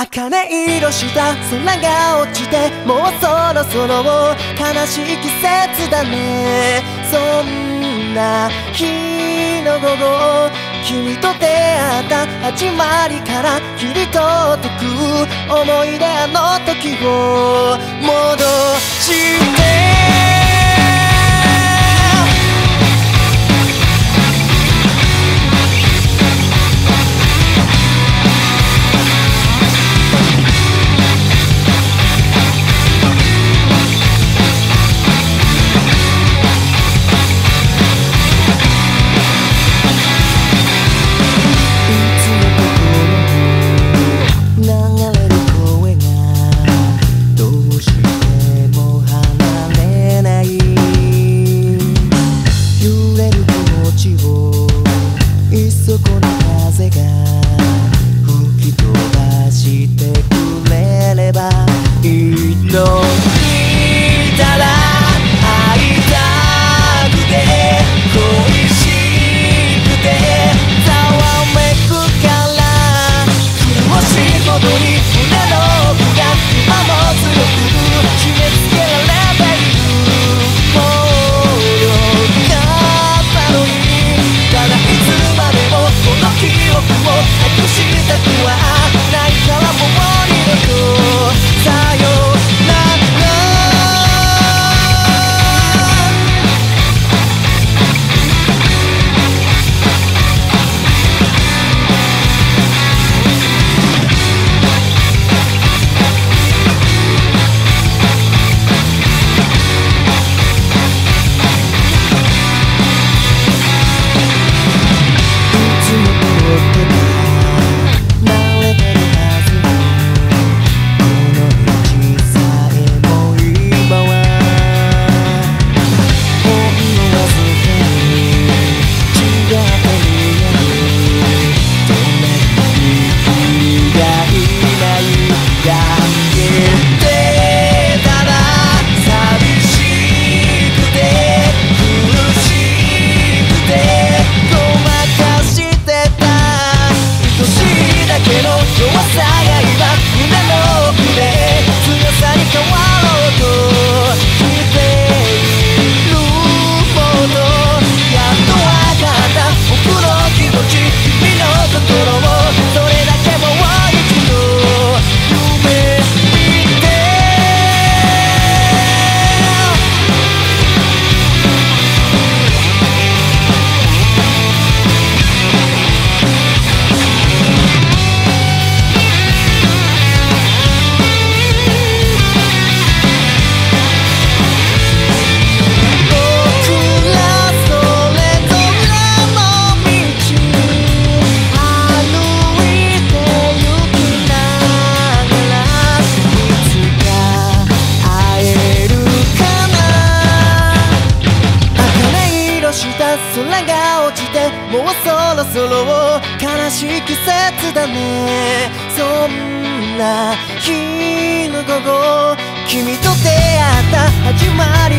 茜色した空が落ちてもうそろそろ悲しい季節だね。そんな日の午後君と出会った始まりから切り取ってく。思い出あの時を戻しが落ちてもうそろそろ悲しい季節だね。そんな日の午後君と出会った始まり